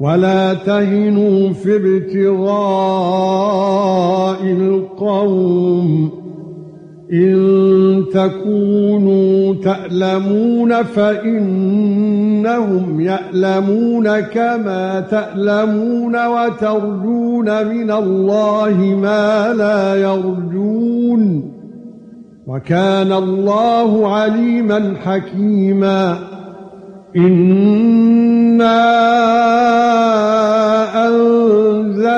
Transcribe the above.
ولا تهنوا في ابتغاء القوم إن تكونوا تألمون فإنهم يألمون كما تألمون وترجون من الله ما لا يرجون وكان الله عليما حكيما إِنَّا